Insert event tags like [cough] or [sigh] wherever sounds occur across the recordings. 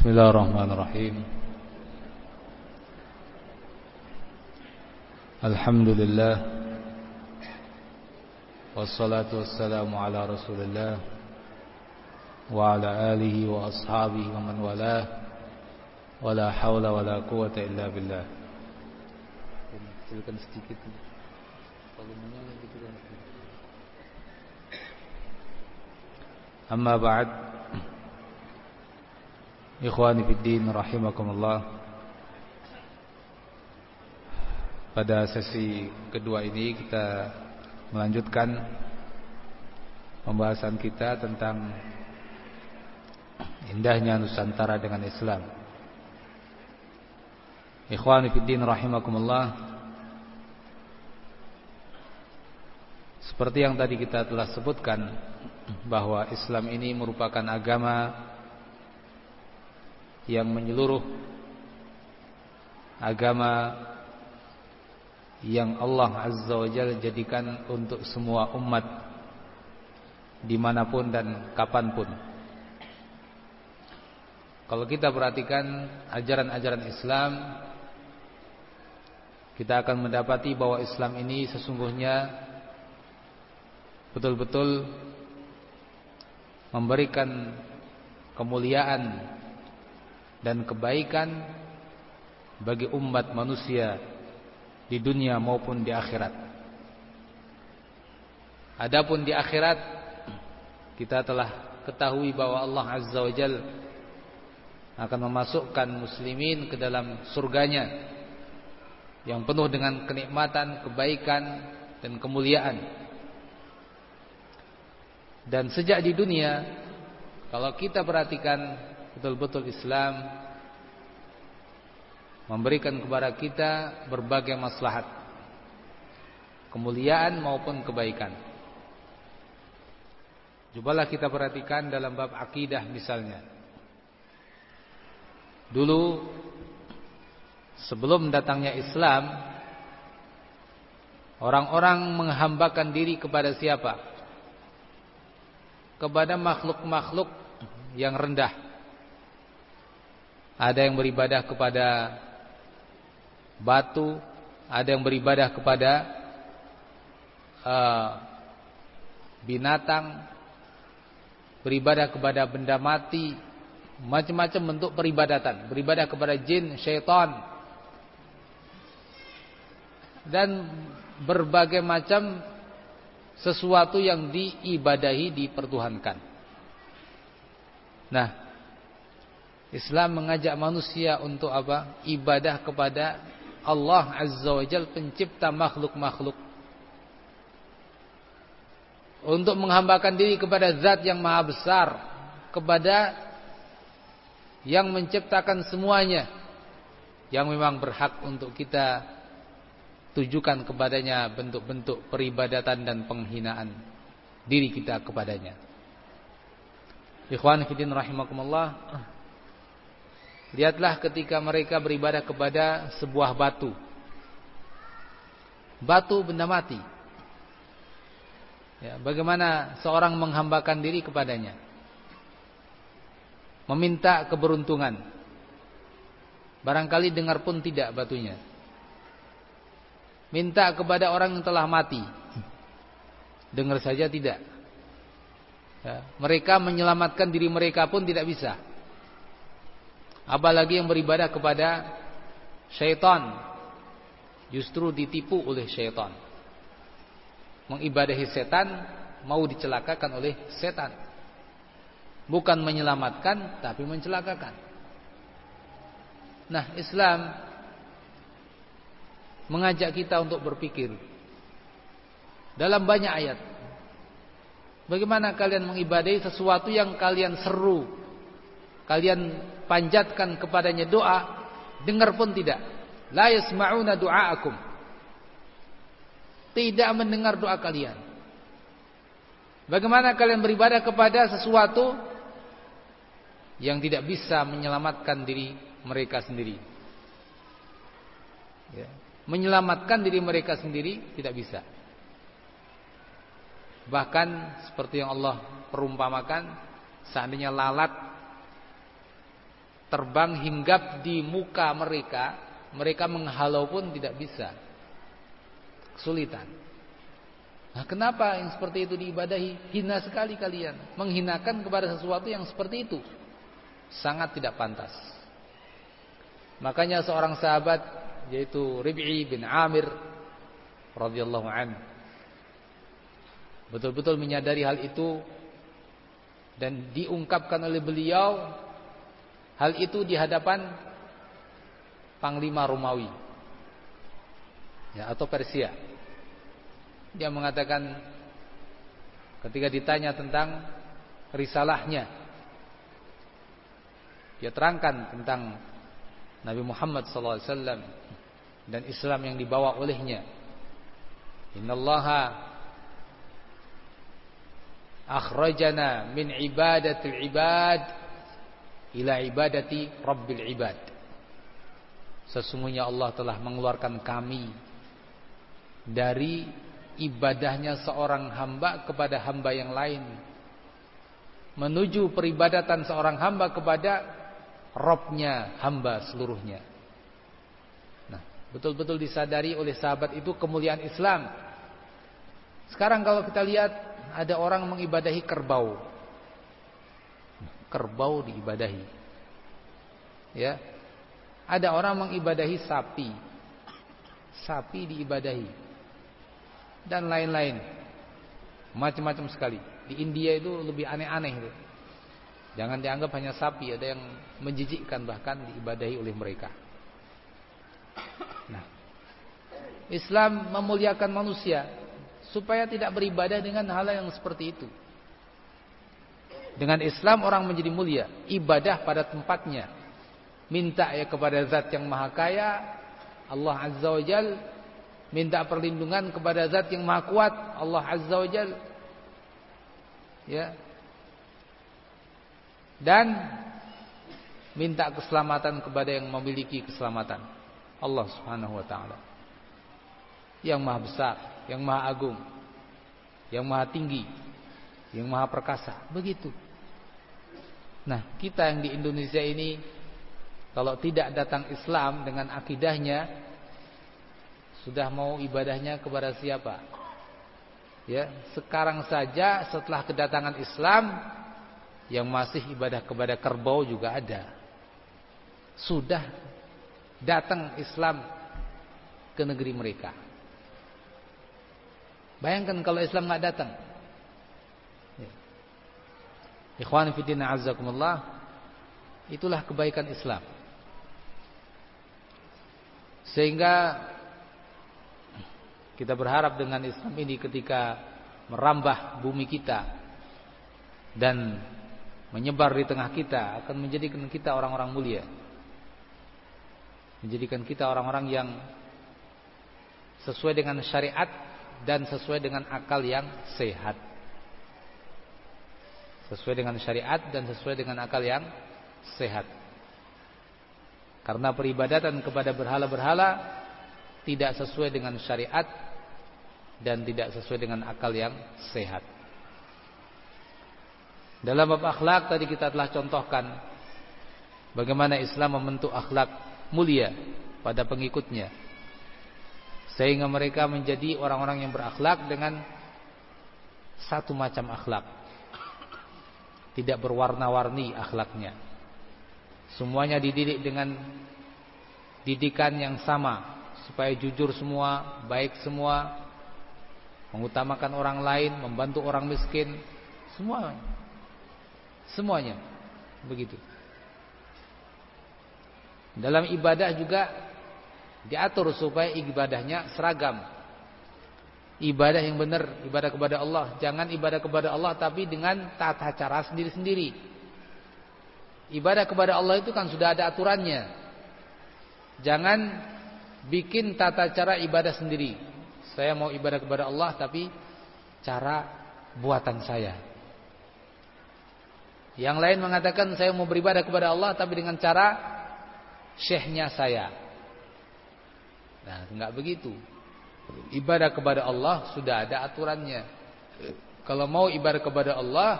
بسم الله الرحمن الرحيم. الحمد لله والصلاة والسلام على رسول الله وعلى آله وأصحابه ومن والاه. ولا حول ولا قوة إلا بالله. Amma ba'd Ikhwani fid din rahimakumullah Pada sesi kedua ini kita melanjutkan pembahasan kita tentang indahnya Nusantara dengan Islam. Ikhwani fid din rahimakumullah Seperti yang tadi kita telah sebutkan bahwa Islam ini merupakan agama yang menyeluruh agama yang Allah Azza wa Jalla jadikan untuk semua umat di mana pun dan kapan pun. Kalau kita perhatikan ajaran-ajaran Islam, kita akan mendapati bahwa Islam ini sesungguhnya betul-betul memberikan kemuliaan dan kebaikan bagi umat manusia di dunia maupun di akhirat. Adapun di akhirat kita telah ketahui bahwa Allah Azza wa Jal akan memasukkan muslimin ke dalam surganya yang penuh dengan kenikmatan, kebaikan dan kemuliaan. Dan sejak di dunia Kalau kita perhatikan Betul-betul Islam Memberikan kepada kita Berbagai maslahat Kemuliaan maupun kebaikan Cobalah kita perhatikan dalam bab akidah misalnya Dulu Sebelum datangnya Islam Orang-orang menghambakan diri kepada siapa? kepada makhluk-makhluk yang rendah. Ada yang beribadah kepada batu, ada yang beribadah kepada uh, binatang, beribadah kepada benda mati, macam-macam bentuk peribadatan, beribadah kepada jin, syaitan, dan berbagai macam sesuatu yang diibadahi dipertuhankan. Nah, Islam mengajak manusia untuk apa? Ibadah kepada Allah Azza wa Jal pencipta makhluk-makhluk. Untuk menghambakan diri kepada zat yang maha besar. Kepada yang menciptakan semuanya. Yang memang berhak untuk kita tujukan kepadanya bentuk-bentuk peribadatan dan penghinaan diri kita kepadanya. Ikhwan fillah rahimakumullah. Lihatlah ketika mereka beribadah kepada sebuah batu. Batu benda mati. Ya, bagaimana seorang menghambakan diri kepadanya? Meminta keberuntungan. Barangkali dengar pun tidak batunya. Minta kepada orang yang telah mati. Dengar saja tidak. Ya, mereka menyelamatkan diri mereka pun tidak bisa. Apalagi yang beribadah kepada syaitan. Justru ditipu oleh syaitan. Mengibadahi setan mau dicelakakan oleh setan. Bukan menyelamatkan tapi mencelakakan. Nah, Islam mengajak kita untuk berpikir dalam banyak ayat. Bagaimana kalian mengibadahi sesuatu yang kalian seru, kalian panjatkan kepadanya doa, dengar pun tidak. La yasma'una du'aakum. Tidak mendengar doa kalian. Bagaimana kalian beribadah kepada sesuatu yang tidak bisa menyelamatkan diri mereka sendiri? Ya menyelamatkan diri mereka sendiri tidak bisa. Bahkan seperti yang Allah perumpamakan, seandainya lalat terbang hinggap di muka mereka, mereka menghalau pun tidak bisa. Kesulitan. Nah, kenapa yang seperti itu diibadahi? Hina sekali kalian, menghinakan kepada sesuatu yang seperti itu. Sangat tidak pantas. Makanya seorang sahabat yaitu Rib'i bin Amir radhiyallahu an betul-betul menyadari hal itu dan diungkapkan oleh beliau hal itu di hadapan panglima Romawi. Ya atau Persia. Dia mengatakan ketika ditanya tentang risalahnya dia terangkan tentang Nabi Muhammad SAW dan Islam yang dibawa olehnya. Innallaha akhrajana min ibadatil ibad ila ibadati rabbil ibad. Sesungguhnya Allah telah mengeluarkan kami dari ibadahnya seorang hamba kepada hamba yang lain menuju peribadatan seorang hamba kepada robnya hamba seluruhnya. Nah betul-betul disadari oleh sahabat itu kemuliaan Islam. Sekarang kalau kita lihat ada orang mengibadahi kerbau. Kerbau diibadahi. Ya. Ada orang mengibadahi sapi. Sapi diibadahi. Dan lain-lain. Macam-macam sekali. Di India itu lebih aneh-aneh itu. Jangan dianggap hanya sapi, ada yang menjijikkan bahkan diibadahi oleh mereka. Nah, Islam memuliakan manusia supaya tidak beribadah dengan hal yang seperti itu. Dengan Islam orang menjadi mulia, ibadah pada tempatnya. Minta ya kepada zat yang maha kaya, Allah Azza wa Jal. Minta perlindungan kepada zat yang maha kuat, Allah Azza wa Jal. Ya. Dan minta keselamatan kepada yang memiliki keselamatan. Allah Subhanahu wa taala. Yang maha besar yang maha agung, yang maha tinggi, yang maha perkasa. Begitu. Nah, kita yang di Indonesia ini kalau tidak datang Islam dengan akidahnya sudah mau ibadahnya kepada siapa? Ya, sekarang saja setelah kedatangan Islam yang masih ibadah kepada kerbau juga ada. Sudah datang Islam ke negeri mereka. Bayangkan kalau Islam nggak datang. Ikhwan fillah azzakumullah, itulah kebaikan Islam. Sehingga kita berharap dengan Islam ini ketika merambah bumi kita dan menyebar di tengah kita akan menjadikan kita orang-orang mulia. Menjadikan kita orang-orang yang sesuai dengan syariat dan sesuai dengan akal yang sehat. Sesuai dengan syariat dan sesuai dengan akal yang sehat. Karena peribadatan kepada berhala-berhala tidak sesuai dengan syariat dan tidak sesuai dengan akal yang sehat. Dalam bab akhlak tadi kita telah contohkan bagaimana Islam membentuk akhlak mulia pada pengikutnya sehingga mereka menjadi orang-orang yang berakhlak dengan satu macam akhlak. Tidak berwarna-warni akhlaknya. Semuanya dididik dengan didikan yang sama supaya jujur semua, baik semua, mengutamakan orang lain, membantu orang miskin, semua semuanya begitu. Dalam ibadah juga diatur supaya ibadahnya seragam. Ibadah yang benar, ibadah kepada Allah. Jangan ibadah kepada Allah tapi dengan tata cara sendiri-sendiri. Ibadah kepada Allah itu kan sudah ada aturannya. Jangan bikin tata cara ibadah sendiri. Saya mau ibadah kepada Allah tapi cara buatan saya. Yang lain mengatakan saya mau beribadah kepada Allah tapi dengan cara syekhnya saya. Nah, enggak begitu. Ibadah kepada Allah sudah ada aturannya. Kalau mau ibadah kepada Allah,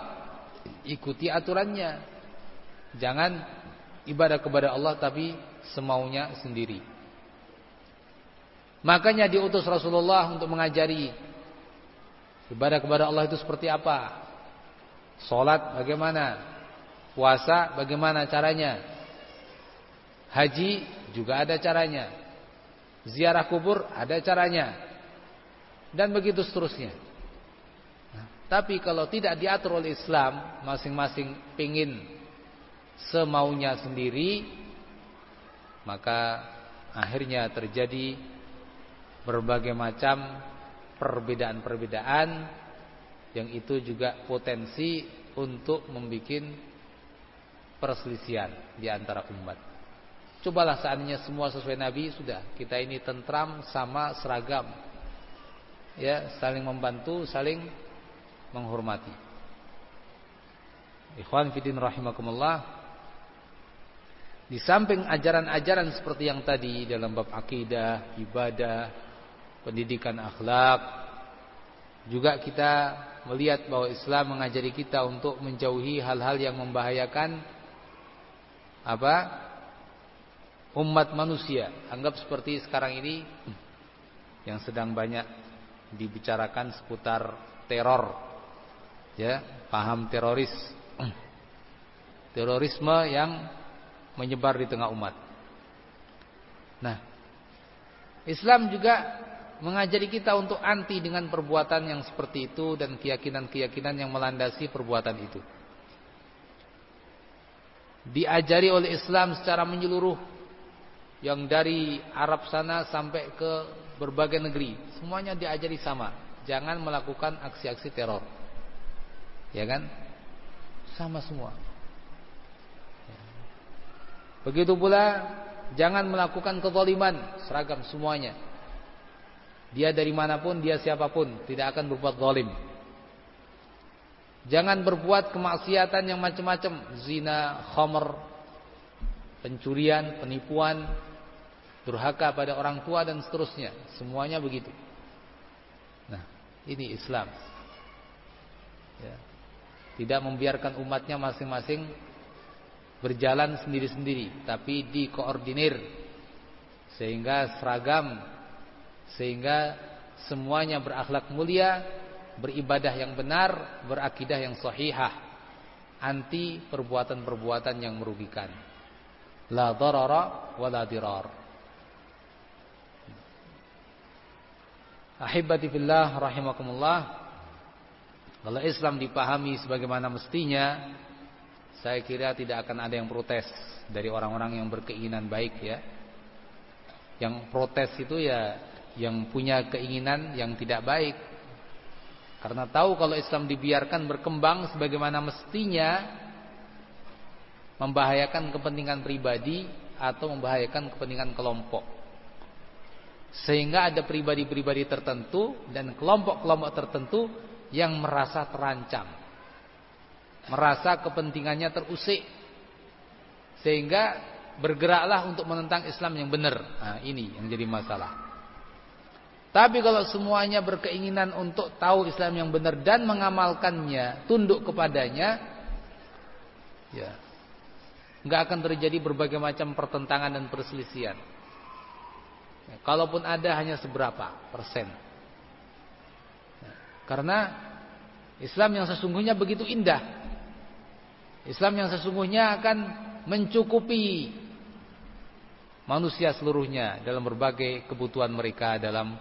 ikuti aturannya. Jangan ibadah kepada Allah tapi semaunya sendiri. Makanya diutus Rasulullah untuk mengajari ibadah kepada Allah itu seperti apa. Salat bagaimana? Puasa bagaimana caranya? Haji juga ada caranya. Ziarah kubur ada caranya. Dan begitu seterusnya. Nah, tapi kalau tidak diatur oleh Islam, masing-masing pingin semaunya sendiri, maka akhirnya terjadi berbagai macam perbedaan-perbedaan yang itu juga potensi untuk membuat perselisihan di antara umat. Cobalah seandainya semua sesuai Nabi sudah kita ini tentram sama seragam. Ya, saling membantu, saling menghormati. Ikhwan fillah rahimakumullah. Di samping ajaran-ajaran seperti yang tadi dalam bab akidah, ibadah, pendidikan akhlak, juga kita melihat bahwa Islam mengajari kita untuk menjauhi hal-hal yang membahayakan apa? Umat manusia. Anggap seperti sekarang ini yang sedang banyak dibicarakan seputar teror. Ya, paham teroris. Terorisme yang menyebar di tengah umat. Nah, Islam juga mengajari kita untuk anti dengan perbuatan yang seperti itu dan keyakinan-keyakinan yang melandasi perbuatan itu. Diajari oleh Islam secara menyeluruh yang dari Arab sana sampai ke berbagai negeri, semuanya diajari sama. Jangan melakukan aksi-aksi teror. Ya kan? Sama semua. Begitu pula jangan melakukan kezaliman, seragam semuanya. Dia dari mana pun, dia siapa pun, tidak akan berbuat zalim. Jangan berbuat kemaksiatan yang macam-macam, zina, khamr, pencurian, penipuan, durhaka pada orang tua dan seterusnya. Semuanya begitu. Nah, ini Islam. Ya. Tidak membiarkan umatnya masing-masing berjalan sendiri-sendiri, tapi dikoordinir sehingga seragam sehingga semuanya berakhlak mulia, beribadah yang benar, berakidah yang sahihah, anti perbuatan-perbuatan yang merugikan. La darara wa la dirar. Ahibati fillah rahimakumullah. Kalau Islam dipahami sebagaimana mestinya, saya kira tidak akan ada yang protes dari orang-orang yang berkeinginan baik ya. Yang protes itu ya yang punya keinginan yang tidak baik. Karena tahu kalau Islam dibiarkan berkembang sebagaimana mestinya membahayakan kepentingan pribadi atau membahayakan kepentingan kelompok. Sehingga ada pribadi-pribadi tertentu dan kelompok-kelompok tertentu yang merasa terancam. Merasa kepentingannya terusik. Sehingga bergeraklah untuk menentang Islam yang benar. Nah, ini yang jadi masalah. Tapi kalau semuanya berkeinginan untuk tahu Islam yang benar dan mengamalkannya, tunduk kepadanya, ya, nggak akan terjadi berbagai macam pertentangan dan perselisihan. Ya, kalaupun ada hanya seberapa persen. Ya, karena Islam yang sesungguhnya begitu indah. Islam yang sesungguhnya akan mencukupi manusia seluruhnya dalam berbagai kebutuhan mereka dalam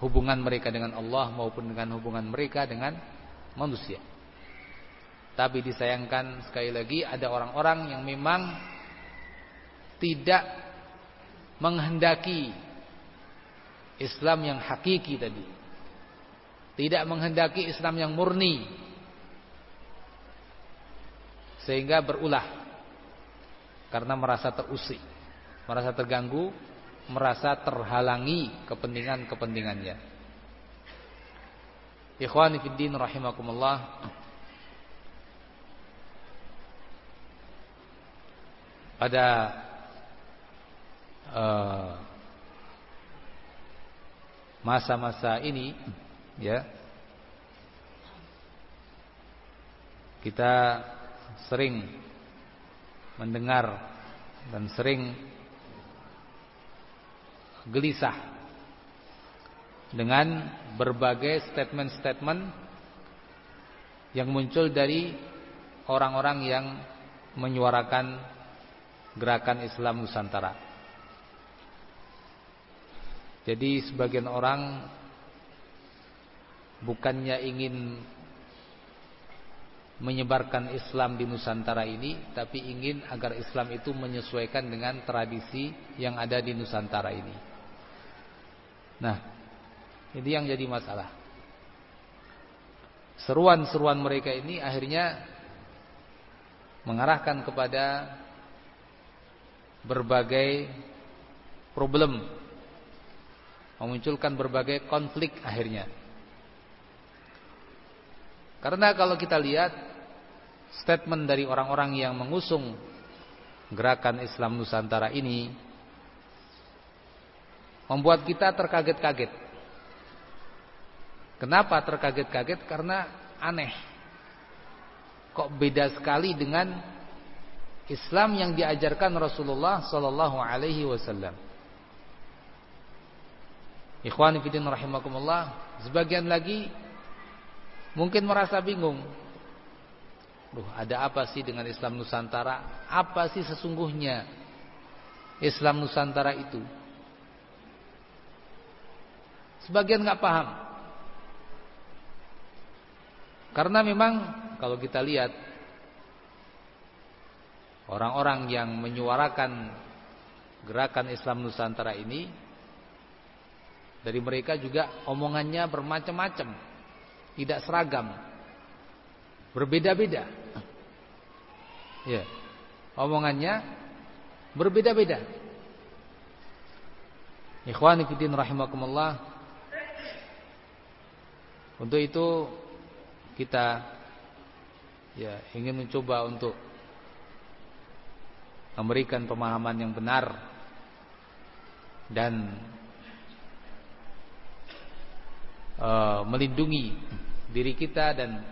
hubungan mereka dengan Allah maupun dengan hubungan mereka dengan manusia. Tapi disayangkan sekali lagi ada orang-orang yang memang tidak menghendaki Islam yang hakiki tadi. Tidak menghendaki Islam yang murni. Sehingga berulah karena merasa terusik, merasa terganggu merasa terhalangi kepentingan-kepentingannya. Ikhwani fid din rahimakumullah. Pada masa-masa uh, ini ya kita sering mendengar dan sering gelisah dengan berbagai statement-statement yang muncul dari orang-orang yang menyuarakan gerakan Islam Nusantara. Jadi sebagian orang bukannya ingin menyebarkan Islam di Nusantara ini tapi ingin agar Islam itu menyesuaikan dengan tradisi yang ada di Nusantara ini. Nah, ini yang jadi masalah. Seruan-seruan mereka ini akhirnya mengarahkan kepada berbagai problem memunculkan berbagai konflik akhirnya. Karena kalau kita lihat statement dari orang-orang yang mengusung gerakan Islam Nusantara ini membuat kita terkaget-kaget. Kenapa terkaget-kaget? Karena aneh. Kok beda sekali dengan Islam yang diajarkan Rasulullah sallallahu alaihi wasallam. Ikhwani fillah rahimakumullah, sebagian lagi mungkin merasa bingung. Duh, ada apa sih dengan Islam Nusantara? Apa sih sesungguhnya Islam Nusantara itu? Sebagian nggak paham. Karena memang kalau kita lihat orang-orang yang menyuarakan gerakan Islam Nusantara ini dari mereka juga omongannya bermacam-macam, tidak seragam, berbeda-beda. Ya. Omongannya berbeda-beda. Ikhwani fillah rahimakumullah. Untuk itu kita ya ingin mencoba untuk memberikan pemahaman yang benar dan uh, melindungi diri kita dan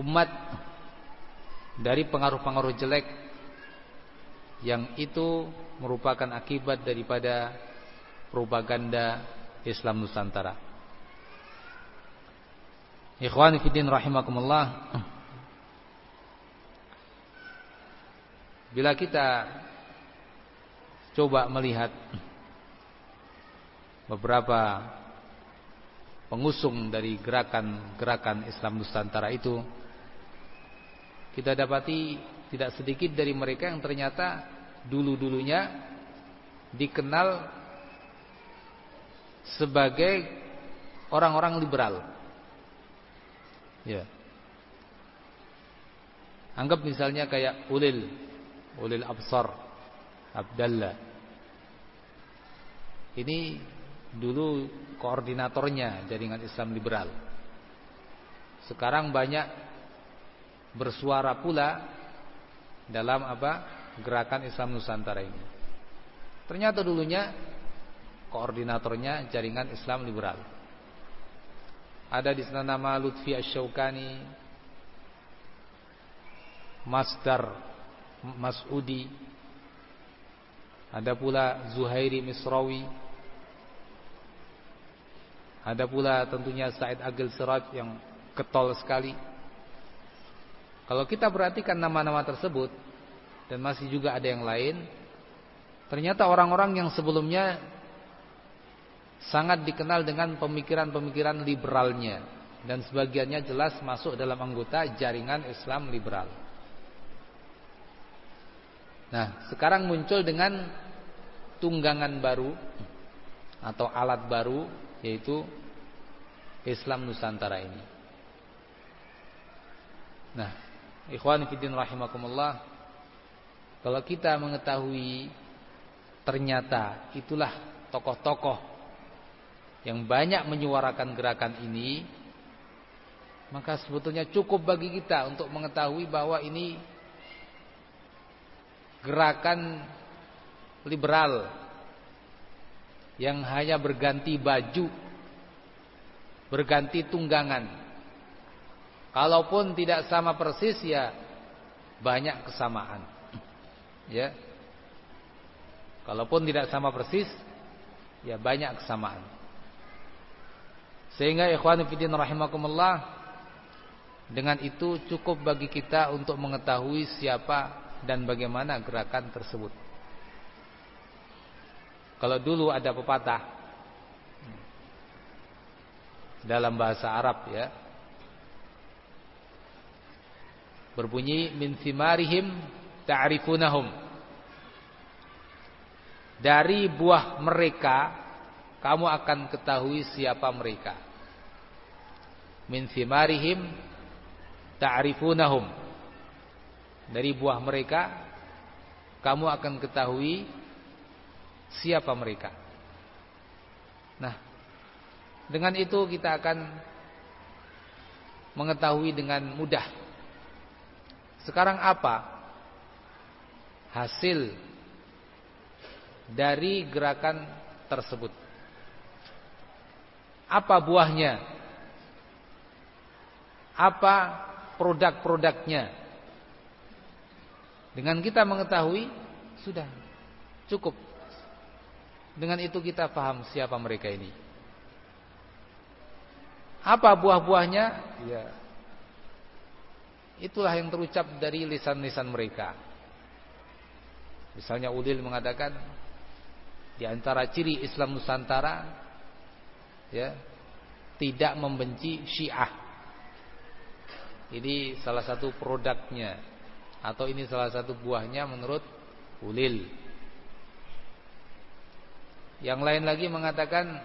umat dari pengaruh-pengaruh jelek yang itu merupakan akibat daripada propaganda Islam Nusantara. Ikhwani fiddin rahimakumullah. Bila kita coba melihat beberapa pengusung dari gerakan-gerakan Islam Nusantara itu kita dapati tidak sedikit dari mereka yang ternyata dulu-dulunya dikenal sebagai orang-orang liberal. Ya. Anggap misalnya kayak Ulil, Ulil Absar, Abdallah. Ini dulu koordinatornya jaringan Islam liberal. Sekarang banyak bersuara pula dalam apa gerakan Islam Nusantara ini. Ternyata dulunya koordinatornya jaringan Islam liberal. Ada di sana nama Lutfi Asyaukani, Masdar Masudi, ada pula Zuhairi Misrawi, ada pula tentunya Said Agil Sirat yang ketol sekali. Kalau kita perhatikan nama-nama tersebut dan masih juga ada yang lain, ternyata orang-orang yang sebelumnya sangat dikenal dengan pemikiran-pemikiran liberalnya dan sebagiannya jelas masuk dalam anggota jaringan Islam liberal. Nah, sekarang muncul dengan tunggangan baru atau alat baru yaitu Islam Nusantara ini. Nah, Ikhwan fiddin rahimakumullah Kalau kita mengetahui Ternyata itulah tokoh-tokoh Yang banyak menyuarakan gerakan ini Maka sebetulnya cukup bagi kita Untuk mengetahui bahwa ini Gerakan liberal Yang hanya berganti baju Berganti tunggangan Kalaupun tidak sama persis ya banyak kesamaan. [clears throat] Ya. Kalaupun tidak sama persis, ya banyak kesamaan. Sehingga ikhwan fillah rahimakumullah dengan itu cukup bagi kita untuk mengetahui siapa dan bagaimana gerakan tersebut. Kalau dulu ada pepatah dalam bahasa Arab ya. Berbunyi min thimarihim ta'rifunahum. Dari buah mereka kamu akan ketahui siapa mereka. Min thimarihim ta'rifunahum. Dari buah mereka kamu akan ketahui siapa mereka. Nah, dengan itu kita akan mengetahui dengan mudah. Sekarang apa hasil dari gerakan tersebut? Apa buahnya? Apa produk-produknya? Dengan kita mengetahui sudah cukup. Dengan itu kita paham siapa mereka ini. Apa buah-buahnya? Ya. Itulah yang terucap dari lisan-lisan mereka. Misalnya Udil mengatakan di antara ciri Islam Nusantara ya, tidak membenci Syiah. Ini salah satu produknya atau ini salah satu buahnya menurut Ulil. Yang lain lagi mengatakan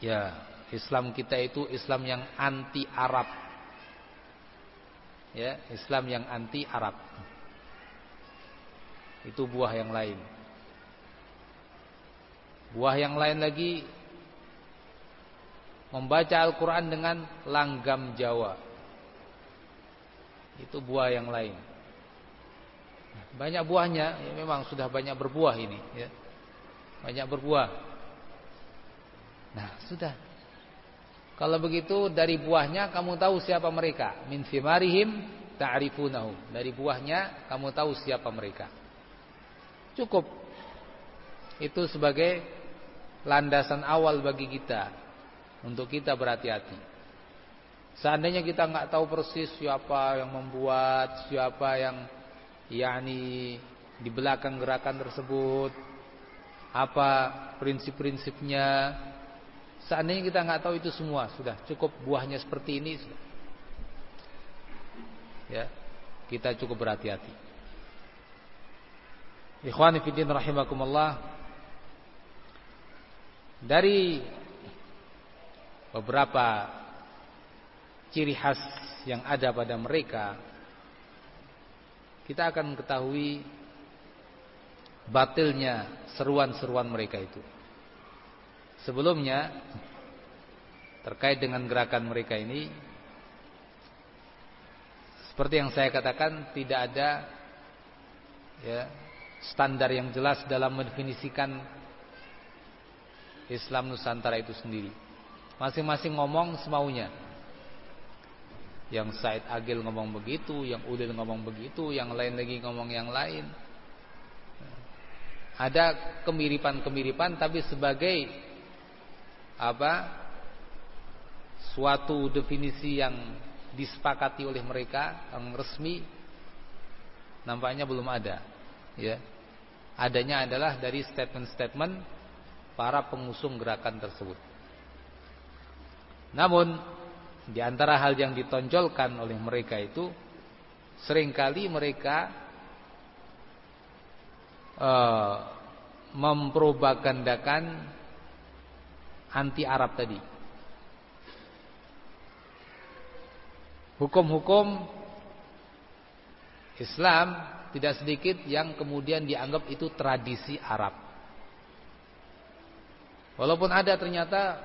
ya Islam kita itu Islam yang anti Arab. Ya, Islam yang anti Arab. Itu buah yang lain. Buah yang lain lagi membaca Al-Qur'an dengan langgam Jawa. Itu buah yang lain. Banyak buahnya, ya memang sudah banyak berbuah ini, ya. Banyak berbuah. Nah, sudah kalau begitu dari buahnya kamu tahu siapa mereka. Min thimarihim ta'rifunahu. Dari buahnya kamu tahu siapa mereka. Cukup. Itu sebagai landasan awal bagi kita untuk kita berhati-hati. Seandainya kita nggak tahu persis siapa yang membuat, siapa yang yakni di belakang gerakan tersebut, apa prinsip-prinsipnya, Seandainya kita nggak tahu itu semua, sudah cukup buahnya seperti ini. Sudah. Ya, kita cukup berhati-hati. Ikhwani fiddin rahimakumullah. Dari beberapa ciri khas yang ada pada mereka, kita akan mengetahui batilnya seruan-seruan mereka itu. Sebelumnya terkait dengan gerakan mereka ini seperti yang saya katakan tidak ada ya standar yang jelas dalam mendefinisikan Islam Nusantara itu sendiri. Masing-masing ngomong semaunya. Yang Said Agil ngomong begitu, yang Udil ngomong begitu, yang lain lagi ngomong yang lain. Ada kemiripan-kemiripan tapi sebagai apa suatu definisi yang disepakati oleh mereka yang resmi nampaknya belum ada ya. Adanya adalah dari statement-statement para pengusung gerakan tersebut. Namun di antara hal yang ditonjolkan oleh mereka itu sering kali mereka uh, anti Arab tadi. Hukum-hukum Islam tidak sedikit yang kemudian dianggap itu tradisi Arab. Walaupun ada ternyata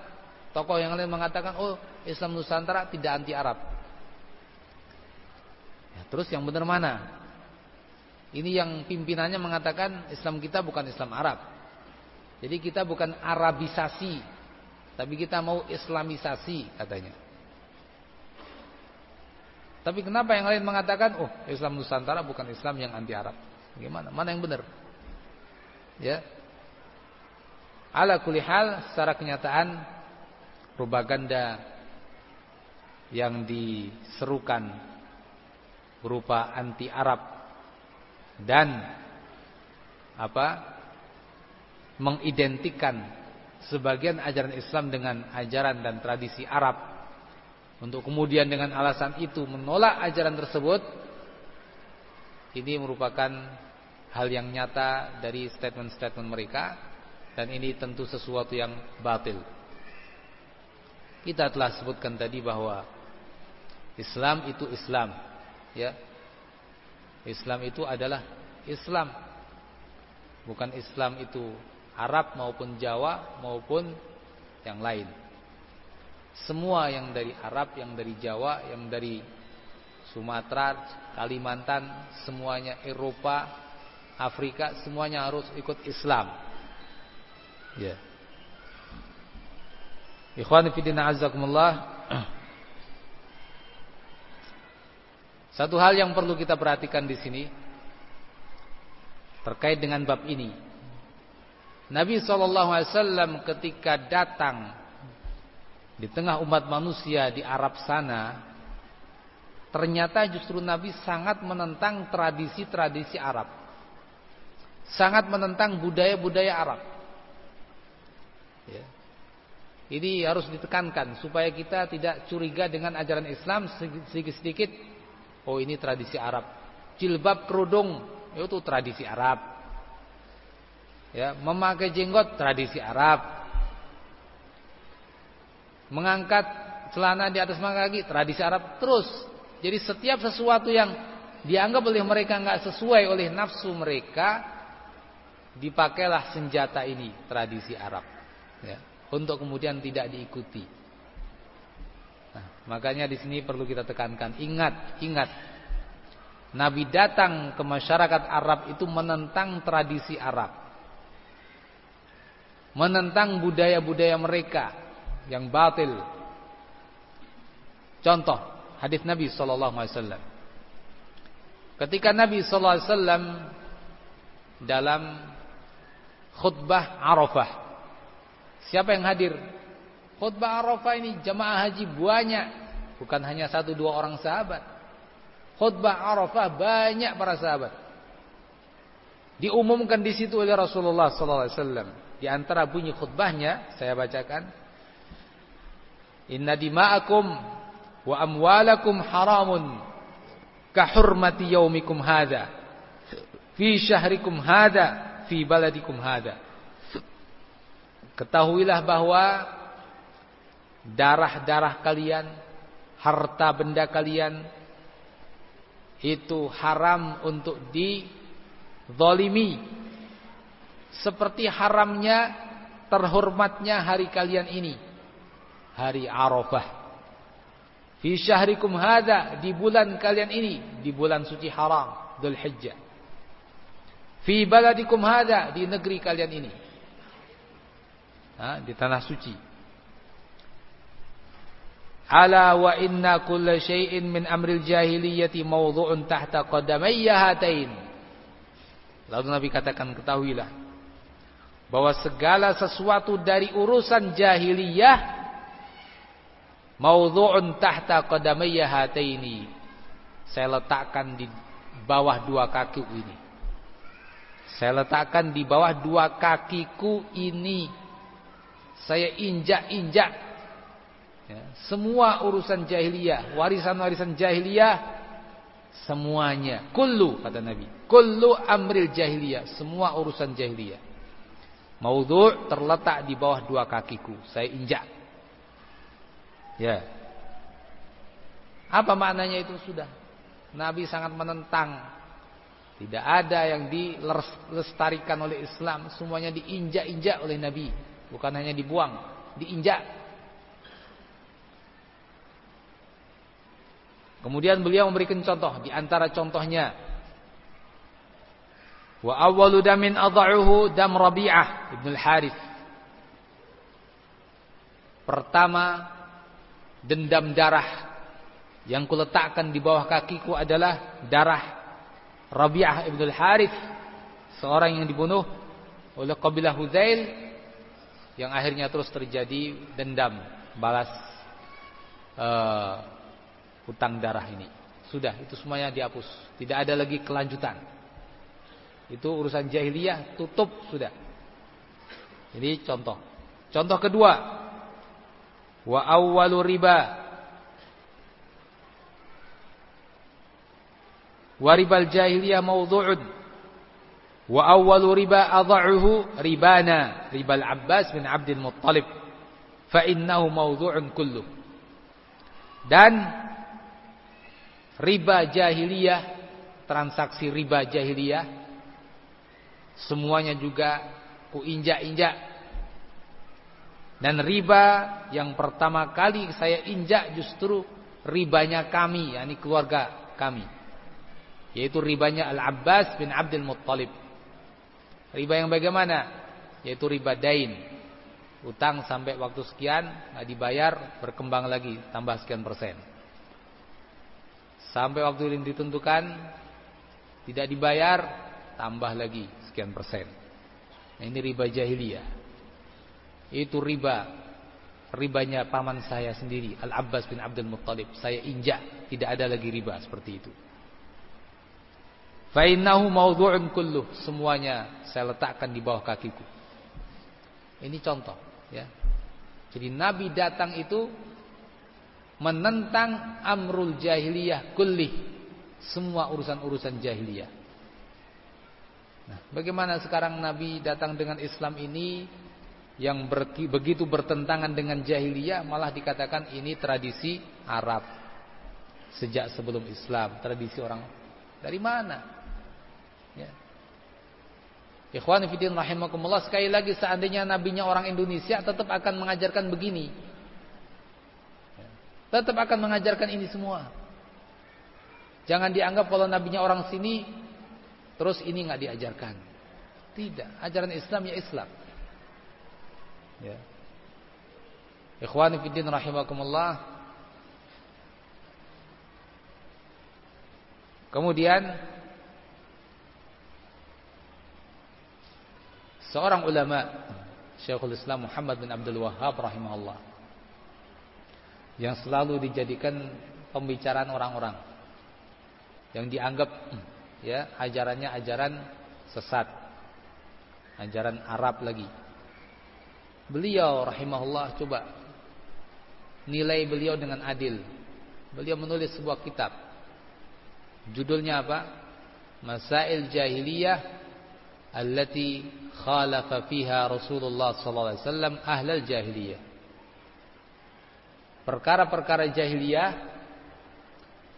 tokoh yang lain mengatakan, oh Islam Nusantara tidak anti Arab. Ya, terus yang benar mana? Ini yang pimpinannya mengatakan Islam kita bukan Islam Arab. Jadi kita bukan Arabisasi tapi kita mau islamisasi katanya. Tapi kenapa yang lain mengatakan, oh Islam Nusantara bukan Islam yang anti Arab. Gimana? Mana yang benar? Ya. Ala kulli hal secara kenyataan propaganda yang diserukan berupa anti Arab dan apa? mengidentikan sebagian ajaran Islam dengan ajaran dan tradisi Arab untuk kemudian dengan alasan itu menolak ajaran tersebut ini merupakan hal yang nyata dari statement-statement mereka dan ini tentu sesuatu yang batil. Kita telah sebutkan tadi bahwa Islam itu Islam, ya. Islam itu adalah Islam. Bukan Islam itu Arab maupun Jawa maupun yang lain. Semua yang dari Arab, yang dari Jawa, yang dari Sumatera, Kalimantan, semuanya Eropa, Afrika, semuanya harus ikut Islam. Ya. Ikhwan fillah azakumullah. [clears throat] Satu hal yang perlu kita perhatikan di sini terkait dengan bab ini. Nabi SAW ketika datang di tengah umat manusia di Arab sana, ternyata justru Nabi sangat menentang tradisi-tradisi Arab. Sangat menentang budaya-budaya Arab. Ya. Ini harus ditekankan supaya kita tidak curiga dengan ajaran Islam sedikit-sedikit. Oh ini tradisi Arab. Jilbab kerudung itu tradisi Arab. Ya memakai jenggot tradisi Arab. Mengangkat celana di atas kaki tradisi Arab terus. Jadi setiap sesuatu yang dianggap oleh mereka nggak sesuai oleh nafsu mereka dipakailah senjata ini tradisi Arab. Ya untuk kemudian tidak diikuti makanya di sini perlu kita tekankan ingat ingat Nabi datang ke masyarakat Arab itu menentang tradisi Arab menentang budaya-budaya mereka yang batil. Contoh hadis Nabi sallallahu alaihi wasallam. Ketika Nabi sallallahu alaihi wasallam dalam khutbah Arafah. Siapa yang hadir? Khutbah Arafah ini jemaah haji banyak, bukan hanya satu dua orang sahabat. Khutbah Arafah banyak para sahabat. Diumumkan di situ oleh Rasulullah sallallahu alaihi wasallam. Di antara bunyi khutbahnya saya bacakan Inna dima'akum wa amwalakum haramun ka hurmati yaumikum hadha fi syahrikum hadha fi baladikum hadha Ketahuilah bahwa darah-darah kalian, harta benda kalian itu haram untuk dizalimi seperti haramnya terhormatnya hari kalian ini. Hari Arafah. Fi syahrikum hadza di bulan kalian ini di bulan suci haram Dzulhijjah fi baladikum hadza di negeri kalian ini. Ha, di tanah suci Ala wa inna kulla syai'in min amril jahiliyati mawdhu'un tahta qadamayya hatain. Lalu Nabi katakan ketahuilah bahwa segala sesuatu dari urusan jahiliyah maudhu'un tahta qadamayya hataini saya letakkan di bawah dua kaki ini. Saya letakkan di bawah dua kakiku ini. Saya injak-injak ya, semua urusan jahiliyah warisan-warisan jahiliyah semuanya kullu kata Nabi kullu amril jahiliyah semua urusan jahiliyah Maudhu' terletak di bawah dua kakiku. Saya injak. Ya. Apa maknanya itu sudah? Nabi sangat menentang. Tidak ada yang dilestarikan oleh Islam. Semuanya diinjak-injak oleh Nabi. Bukan hanya dibuang. Diinjak. Kemudian beliau memberikan contoh. Di antara contohnya. Wa awwalu damin adha'uhu dam Rabi'ah ibn al-Harith. Pertama dendam darah yang kuletakkan di bawah kakiku adalah darah Rabi'ah ibn al-Harith seorang yang dibunuh oleh kabilah Huzail yang akhirnya terus terjadi dendam balas uh, hutang darah ini. Sudah itu semuanya dihapus, tidak ada lagi kelanjutan. Itu urusan jahiliyah tutup sudah. Jadi contoh. Contoh kedua, wa awwalu riba wa ribal jahiliyah mawdu'un wa awwalu riba adha'uhu ribana ribal Abbas bin Abdul Muttalib fa innahu mawdu'un kullu dan riba jahiliyah transaksi riba jahiliyah semuanya juga kuinjak-injak dan riba yang pertama kali saya injak justru ribanya kami yakni keluarga kami yaitu ribanya Al-Abbas bin Abdul Muttalib. Riba yang bagaimana? Yaitu riba dain. Utang sampai waktu sekian nggak dibayar, berkembang lagi tambah sekian persen. Sampai waktu yang ditentukan tidak dibayar, tambah lagi sekian persen. Nah, ini riba jahiliyah. Itu riba ribanya paman saya sendiri Al-Abbas bin Abdul Muttalib. Saya injak, tidak ada lagi riba seperti itu. Fa innahu kulluh, semuanya saya letakkan di bawah kakiku. Ini contoh, ya. Jadi Nabi datang itu menentang amrul jahiliyah kulli, semua urusan-urusan jahiliyah. Nah, bagaimana sekarang Nabi datang dengan Islam ini yang ber, begitu bertentangan dengan jahiliyah malah dikatakan ini tradisi Arab sejak sebelum Islam, tradisi orang dari mana? Ya. Ikhwan fillah rahimakumullah sekali lagi seandainya nabinya orang Indonesia tetap akan mengajarkan begini. Tetap akan mengajarkan ini semua. Jangan dianggap kalau nabinya orang sini terus ini nggak diajarkan. Tidak, ajaran Islam ya Islam. Ya. Ikhwan fillah rahimakumullah. Kemudian seorang ulama Syekhul Islam Muhammad bin Abdul Wahhab rahimahullah yang selalu dijadikan pembicaraan orang-orang. Yang dianggap ya ajarannya ajaran sesat. Ajaran Arab lagi. Beliau rahimahullah coba nilai beliau dengan adil. Beliau menulis sebuah kitab. Judulnya apa? Masail Jahiliyah allati khalafa fiha Rasulullah sallallahu alaihi wasallam ahlal jahiliyah. Perkara-perkara jahiliyah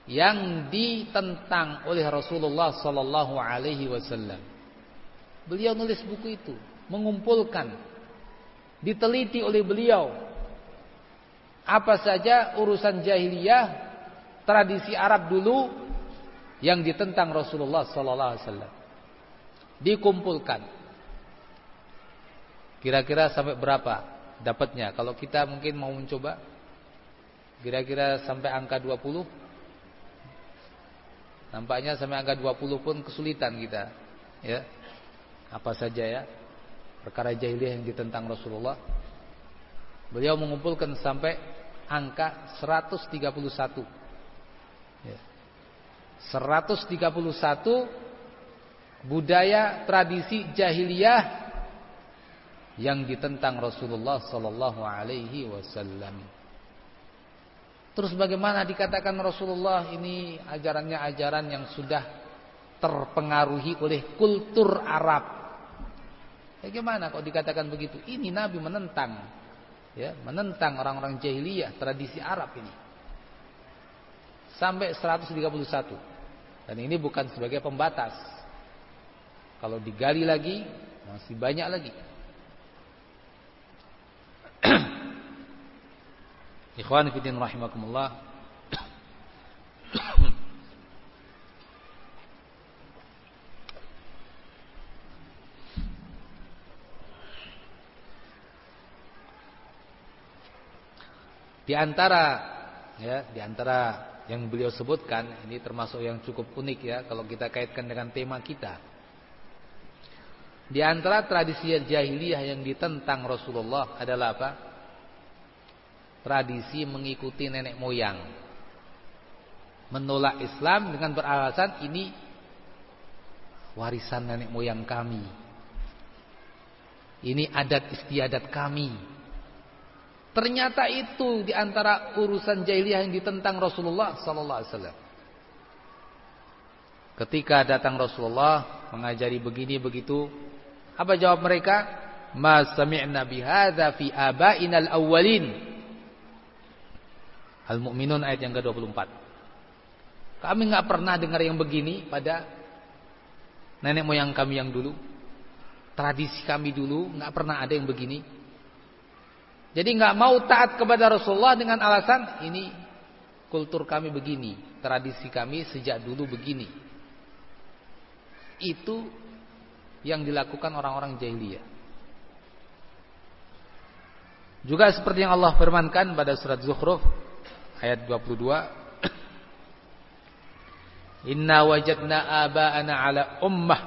yang ditentang oleh Rasulullah sallallahu alaihi wasallam. Beliau nulis buku itu, mengumpulkan diteliti oleh beliau apa saja urusan jahiliyah tradisi Arab dulu yang ditentang Rasulullah sallallahu alaihi wasallam dikumpulkan. Kira-kira sampai berapa dapatnya? Kalau kita mungkin mau mencoba kira-kira sampai angka 20 Nampaknya sampai angka 20 pun kesulitan kita. Ya. Apa saja ya? Perkara jahiliyah yang ditentang Rasulullah. Beliau mengumpulkan sampai angka 131. Ya. 131 budaya tradisi jahiliyah yang ditentang Rasulullah sallallahu alaihi wasallam. Terus bagaimana dikatakan Rasulullah ini ajarannya ajaran yang sudah terpengaruhi oleh kultur Arab. Bagaimana kok dikatakan begitu? Ini Nabi menentang ya, menentang orang-orang jahiliyah tradisi Arab ini. Sampai 131. Dan ini bukan sebagai pembatas. Kalau digali lagi masih banyak lagi. [clears throat] Ikhwan fillah rahimakumullah. Di antara ya, di antara yang beliau sebutkan ini termasuk yang cukup unik ya kalau kita kaitkan dengan tema kita. Di antara tradisi jahiliyah yang ditentang Rasulullah adalah apa? Tradisi mengikuti nenek moyang. Menolak Islam dengan beralasan ini warisan nenek moyang kami. Ini adat istiadat kami. Ternyata itu di antara urusan jahiliyah yang ditentang Rasulullah sallallahu alaihi wasallam. Ketika datang Rasulullah mengajari begini begitu, apa jawab mereka? Ma sami'na bihadza fi aba'ina al-awwalin. Al-Mu'minun ayat yang ke-24. Kami enggak pernah dengar yang begini pada nenek moyang kami yang dulu. Tradisi kami dulu enggak pernah ada yang begini. Jadi nggak mau taat kepada Rasulullah dengan alasan ini kultur kami begini, tradisi kami sejak dulu begini. Itu yang dilakukan orang-orang jahiliyah. Juga seperti yang Allah firmankan pada surat Zukhruf ayat 22 [clears throat] Inna wajadna aba'ana ala ummah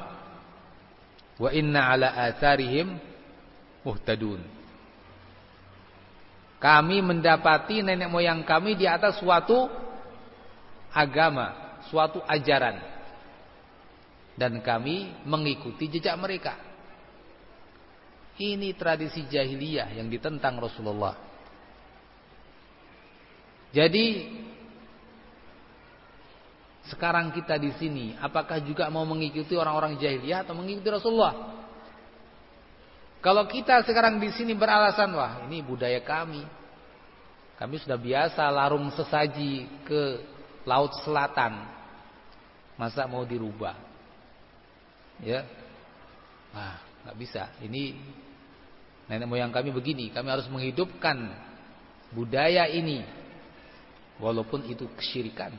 wa inna ala atharihim muhtadun kami mendapati nenek moyang kami di atas suatu agama, suatu ajaran. Dan kami mengikuti jejak mereka. Ini tradisi jahiliyah yang ditentang Rasulullah. Jadi sekarang kita di sini, apakah juga mau mengikuti orang-orang jahiliyah atau mengikuti Rasulullah? Kalau kita sekarang di sini beralasan wah ini budaya kami. Kami sudah biasa larung sesaji ke laut selatan. Masa mau dirubah? Ya. Wah, nggak bisa. Ini nenek moyang kami begini, kami harus menghidupkan budaya ini. Walaupun itu kesyirikan.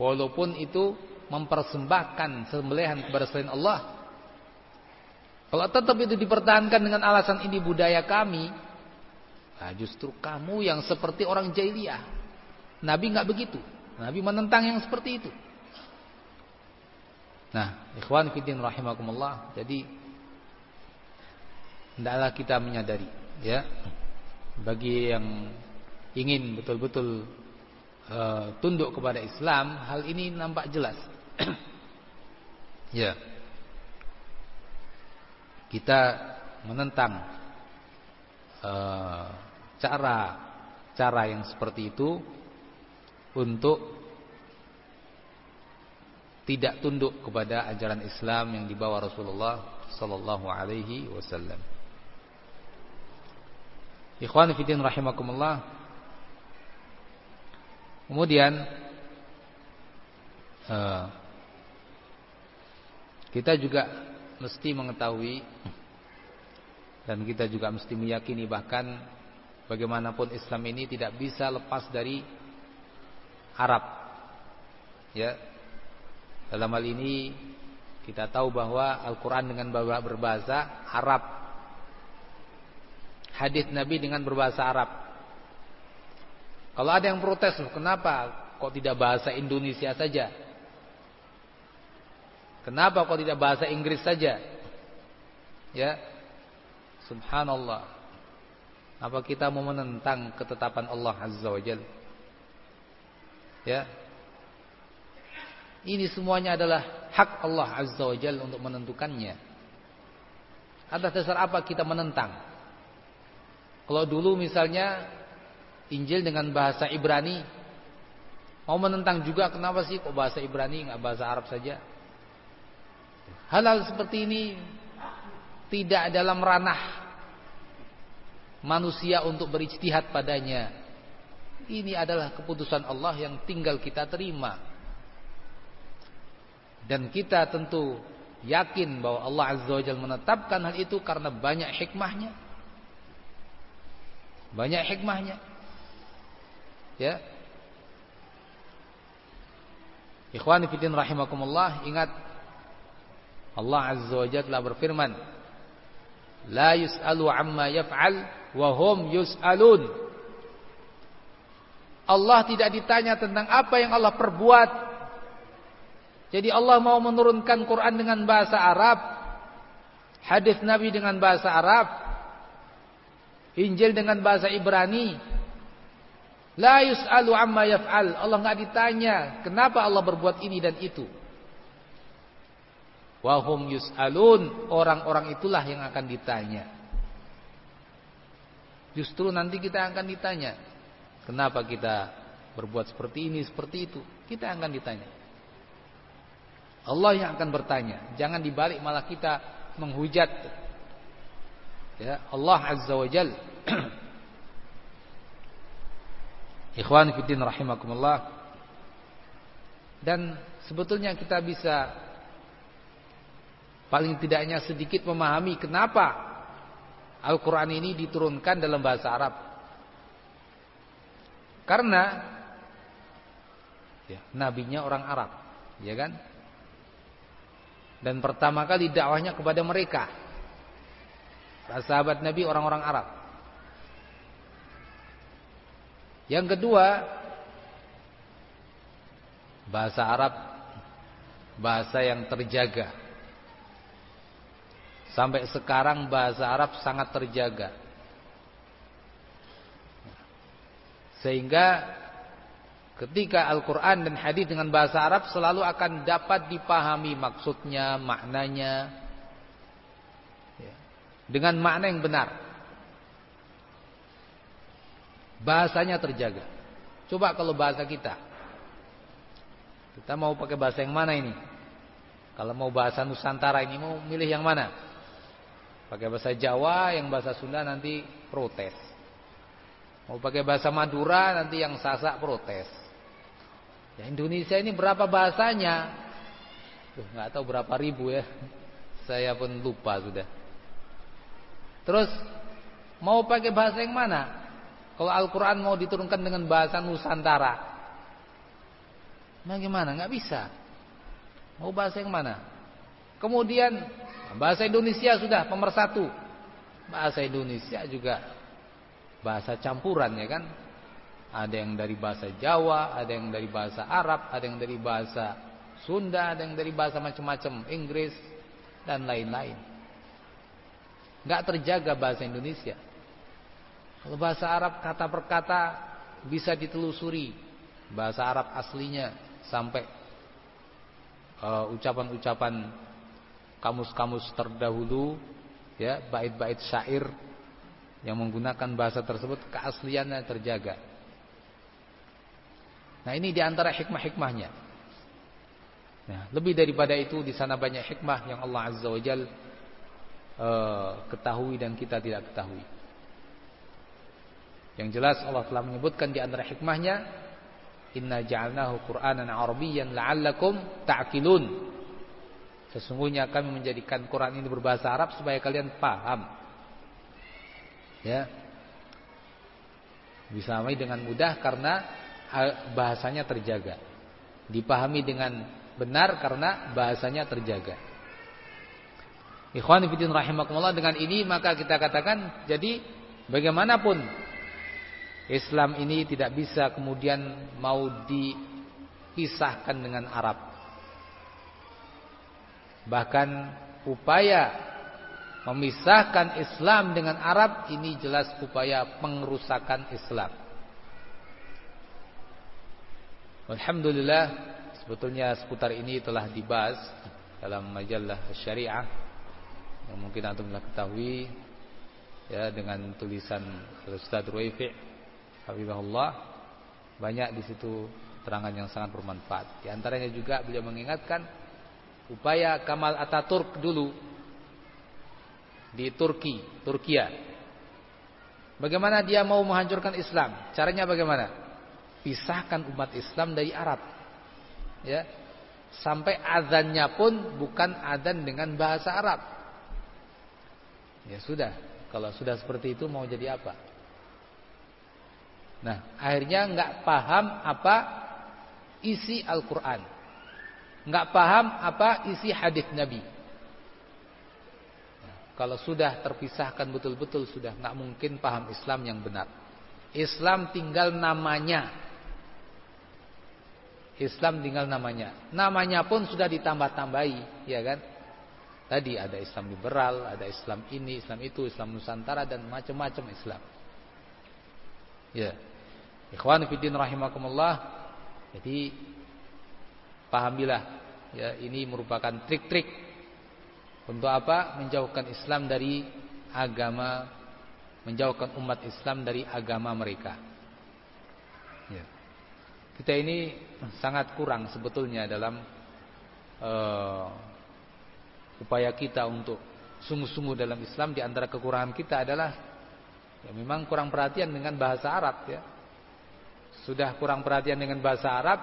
Walaupun itu mempersembahkan sembelihan kepada selain Allah kalau tetap itu dipertahankan dengan alasan ini budaya kami, nah justru kamu yang seperti orang jahiliyah. Nabi nggak begitu. Nabi menentang yang seperti itu. Nah, ikhwan fillah rahimakumullah. Jadi hendaklah kita menyadari ya bagi yang ingin betul-betul uh, tunduk kepada Islam, hal ini nampak jelas. [clears throat] ya kita menentang uh, cara cara yang seperti itu untuk tidak tunduk kepada ajaran Islam yang dibawa Rasulullah sallallahu alaihi wasallam. Ikhwan fillah rahimakumullah. Kemudian uh, kita juga mesti mengetahui dan kita juga mesti meyakini bahkan bagaimanapun Islam ini tidak bisa lepas dari Arab. Ya. Dalam hal ini kita tahu bahwa Al-Qur'an dengan berbahasa Arab. Hadis Nabi dengan berbahasa Arab. Kalau ada yang protes, kenapa kok tidak bahasa Indonesia saja? Kenapa kok tidak bahasa Inggris saja? Ya. Subhanallah. Apa kita mau menentang ketetapan Allah Azza wa Jalla? Ya. Ini semuanya adalah hak Allah Azza wa Jalla untuk menentukannya. Atas dasar apa kita menentang? Kalau dulu misalnya Injil dengan bahasa Ibrani mau menentang juga kenapa sih kok bahasa Ibrani nggak bahasa Arab saja? Hal-hal seperti ini tidak dalam ranah manusia untuk berijtihad padanya. Ini adalah keputusan Allah yang tinggal kita terima. Dan kita tentu yakin bahwa Allah Azza wa Jalla menetapkan hal itu karena banyak hikmahnya. Banyak hikmahnya. Ya. Ikhwani fillah rahimakumullah, ingat Allah Azza wa Jalla berfirman, "La yus'alu amma yaf'al wa hum yus'alun." Allah tidak ditanya tentang apa yang Allah perbuat. Jadi Allah mau menurunkan Quran dengan bahasa Arab, hadis Nabi dengan bahasa Arab, Injil dengan bahasa Ibrani. La yus'alu amma yaf'al. Allah nggak ditanya kenapa Allah berbuat ini dan itu. Wahum yus'alun. Orang-orang itulah yang akan ditanya. Justru nanti kita akan ditanya. Kenapa kita berbuat seperti ini, seperti itu. Kita akan ditanya. Allah yang akan bertanya. Jangan dibalik malah kita menghujat. Ya, Allah Azza wa Jal. [clears throat] Ikhwan fiddin rahimakumullah. Dan sebetulnya kita bisa paling tidaknya sedikit memahami kenapa Al-Quran ini diturunkan dalam bahasa Arab. Karena ya, nabinya orang Arab, ya kan? Dan pertama kali dakwahnya kepada mereka. Sahabat Nabi orang-orang Arab. Yang kedua, bahasa Arab bahasa yang terjaga. Sampai sekarang bahasa Arab sangat terjaga. Sehingga ketika Al-Quran dan hadis dengan bahasa Arab selalu akan dapat dipahami maksudnya, maknanya. Ya. Dengan makna yang benar. Bahasanya terjaga. Coba kalau bahasa kita. Kita mau pakai bahasa yang mana ini? Kalau mau bahasa Nusantara ini mau milih yang mana? Pakai bahasa Jawa, yang bahasa Sunda nanti protes. Mau pakai bahasa Madura nanti yang Sasak protes. Ya Indonesia ini berapa bahasanya? Tuh, nggak tahu berapa ribu ya. [laughs] Saya pun lupa sudah. Terus mau pakai bahasa yang mana? Kalau Al-Quran mau diturunkan dengan bahasa Nusantara. Bagaimana? Nggak bisa. Mau bahasa yang mana? Kemudian bahasa Indonesia sudah pemersatu. Bahasa Indonesia juga bahasa campuran ya kan ada yang dari bahasa Jawa ada yang dari bahasa Arab ada yang dari bahasa Sunda ada yang dari bahasa macam-macam Inggris dan lain-lain nggak terjaga bahasa Indonesia kalau bahasa Arab kata per kata bisa ditelusuri bahasa Arab aslinya sampai uh, ucapan-ucapan kamus-kamus terdahulu ya bait-bait syair yang menggunakan bahasa tersebut keasliannya terjaga. Nah ini di antara hikmah-hikmahnya. Nah, lebih daripada itu di sana banyak hikmah yang Allah Azza wa Jal uh, ketahui dan kita tidak ketahui. Yang jelas Allah telah menyebutkan di antara hikmahnya Inna ja'alnahu Qur'anan Arabiyyan la'allakum ta'qilun. Sesungguhnya kami menjadikan Quran ini berbahasa Arab supaya kalian paham. Ya. Bisa disamai dengan mudah karena bahasanya terjaga. Dipahami dengan benar karena bahasanya terjaga. Ikhwan fillah rahimakumullah dengan ini maka kita katakan jadi bagaimanapun Islam ini tidak bisa kemudian mau dipisahkan dengan Arab. Bahkan upaya memisahkan Islam dengan Arab ini jelas upaya pengerusakan Islam. Alhamdulillah sebetulnya seputar ini telah dibahas dalam majalah syariah. Yang mungkin antum telah ketahui ya dengan tulisan Ustaz Ruwaifi Habibullah banyak di situ terangan yang sangat bermanfaat. Di antaranya juga beliau mengingatkan upaya Kamal Ataturk dulu di Turki, Turkia. Bagaimana dia mau menghancurkan Islam? Caranya bagaimana? Pisahkan umat Islam dari Arab. Ya. Sampai azannya pun bukan azan dengan bahasa Arab. Ya sudah, kalau sudah seperti itu mau jadi apa? Nah, akhirnya nggak paham apa isi Al-Qur'an. nggak paham apa isi hadis Nabi. Kalau sudah terpisahkan betul-betul sudah nggak mungkin paham Islam yang benar. Islam tinggal namanya. Islam tinggal namanya. Namanya pun sudah ditambah-tambahi, ya kan? Tadi ada Islam liberal, ada Islam ini, Islam itu, Islam Nusantara dan macam-macam Islam. Ya. Ikhwan fillah rahimakumullah. Jadi pahamilah ya ini merupakan trik-trik untuk apa? Menjauhkan Islam dari agama menjauhkan umat Islam dari agama mereka. Ya. Kita ini sangat kurang sebetulnya dalam uh, upaya kita untuk sungguh-sungguh dalam Islam di antara kekurangan kita adalah ya memang kurang perhatian dengan bahasa Arab ya. Sudah kurang perhatian dengan bahasa Arab,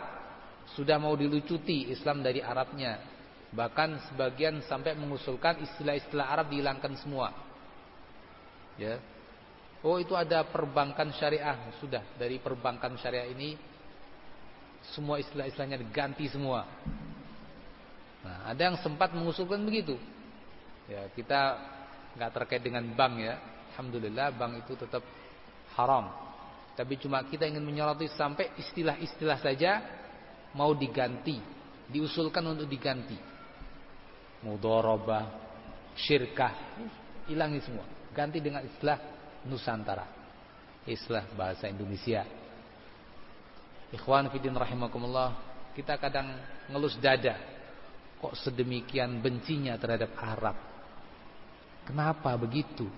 sudah mau dilucuti Islam dari Arabnya. Bahkan sebagian sampai mengusulkan istilah-istilah Arab dihilangkan semua. Ya. Oh, itu ada perbankan syariah. Sudah, dari perbankan syariah ini semua istilah-istilahnya diganti semua. Nah, ada yang sempat mengusulkan begitu. Ya, kita nggak terkait dengan bank ya. Alhamdulillah bank itu tetap haram. Tapi cuma kita ingin menyoroti sampai istilah-istilah saja mau diganti, diusulkan untuk diganti. Mudharabah, syirkah, hilangi semua. Ganti dengan istilah Nusantara. Istilah bahasa Indonesia. Ikhwan Fidin rahimakumullah Kita kadang ngelus dada Kok sedemikian bencinya terhadap Arab Kenapa begitu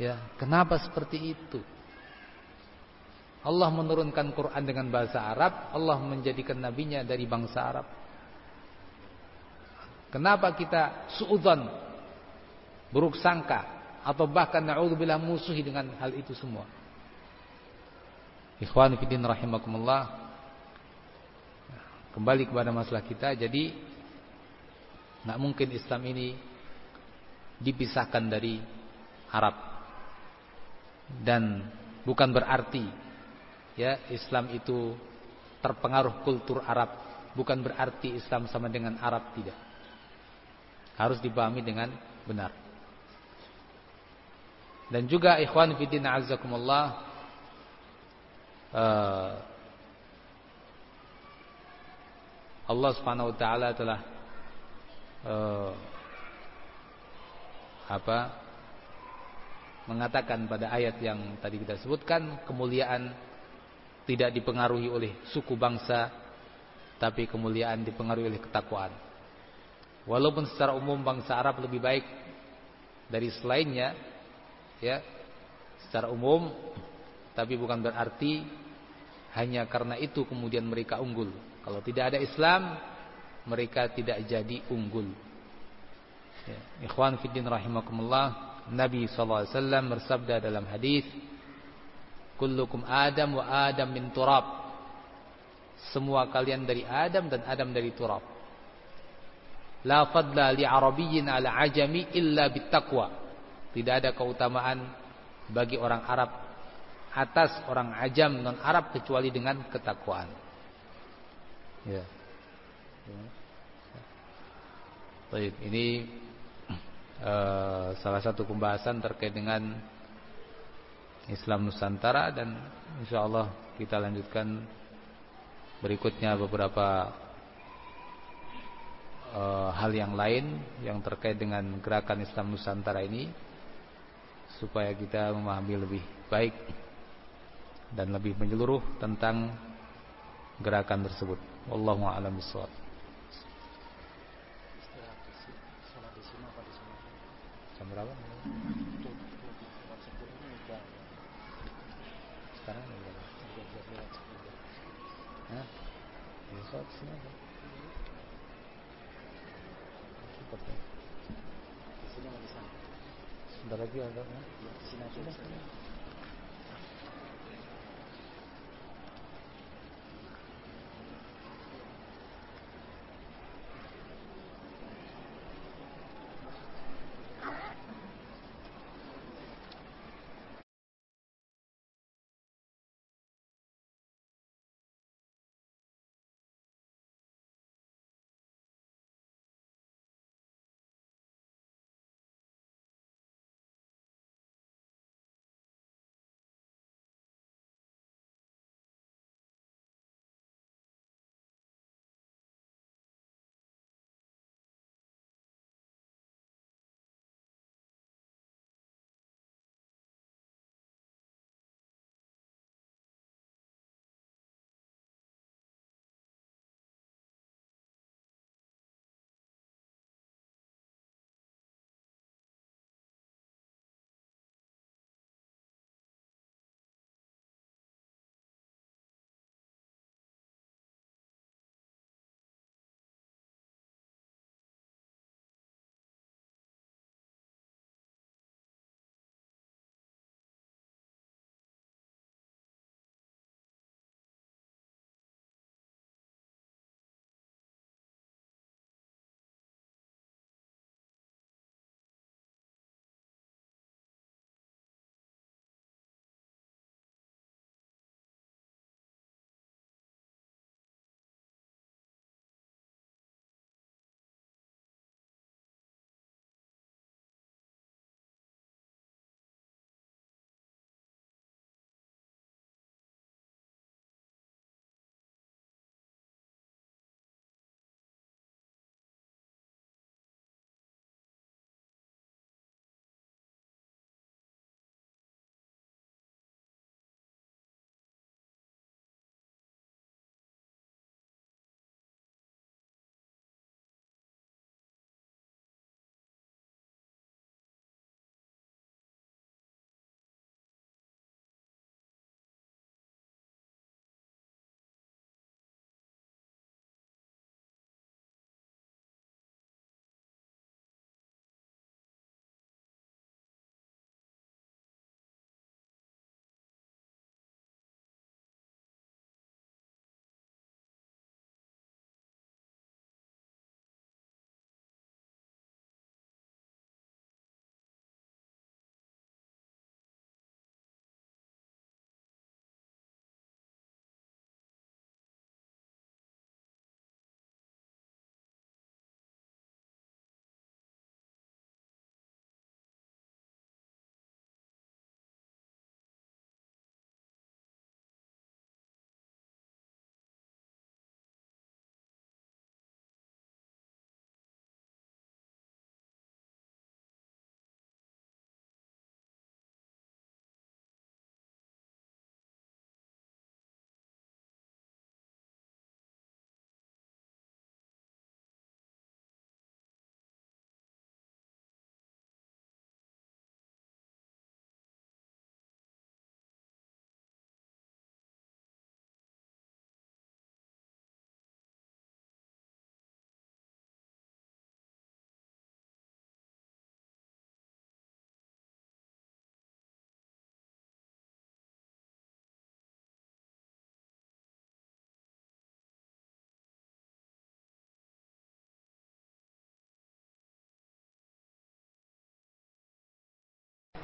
Ya, Kenapa seperti itu Allah menurunkan Quran dengan bahasa Arab Allah menjadikan nabinya dari bangsa Arab Kenapa kita suudzon Buruk sangka Atau bahkan na'udzubillah musuhi dengan hal itu semua Ikhwan fillah rahimakumullah. Kembali kepada masalah kita. Jadi nggak mungkin Islam ini dipisahkan dari Arab. Dan bukan berarti ya Islam itu terpengaruh kultur Arab. Bukan berarti Islam sama dengan Arab tidak. Harus dipahami dengan benar. Dan juga ikhwan fillah azakumullah uh, Allah Subhanahu wa taala telah uh, apa mengatakan pada ayat yang tadi kita sebutkan kemuliaan tidak dipengaruhi oleh suku bangsa tapi kemuliaan dipengaruhi oleh ketakwaan. Walaupun secara umum bangsa Arab lebih baik dari selainnya ya secara umum tapi bukan berarti hanya karena itu kemudian mereka unggul. Kalau tidak ada Islam, mereka tidak jadi unggul. Ya. Ikhwan fiddin rahimakumullah, Nabi SAW bersabda dalam hadis, Kullukum Adam wa Adam min turab. Semua kalian dari Adam dan Adam dari turab. La fadla li arabiyyin ala ajami illa bittaqwa. Tidak ada keutamaan bagi orang Arab atas orang ajam non Arab kecuali dengan ketakwaan. Ya. Baik, ini uh, salah satu pembahasan terkait dengan Islam Nusantara dan insya Allah kita lanjutkan berikutnya beberapa uh, hal yang lain yang terkait dengan gerakan Islam Nusantara ini supaya kita memahami lebih baik dan lebih menyeluruh tentang gerakan tersebut. Wallahu a'lam bishawab. Jam berapa? Sekarang berapa? Hah? Besok sini aja. Sebentar lagi ada. Sini aja.